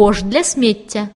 кош для сміття.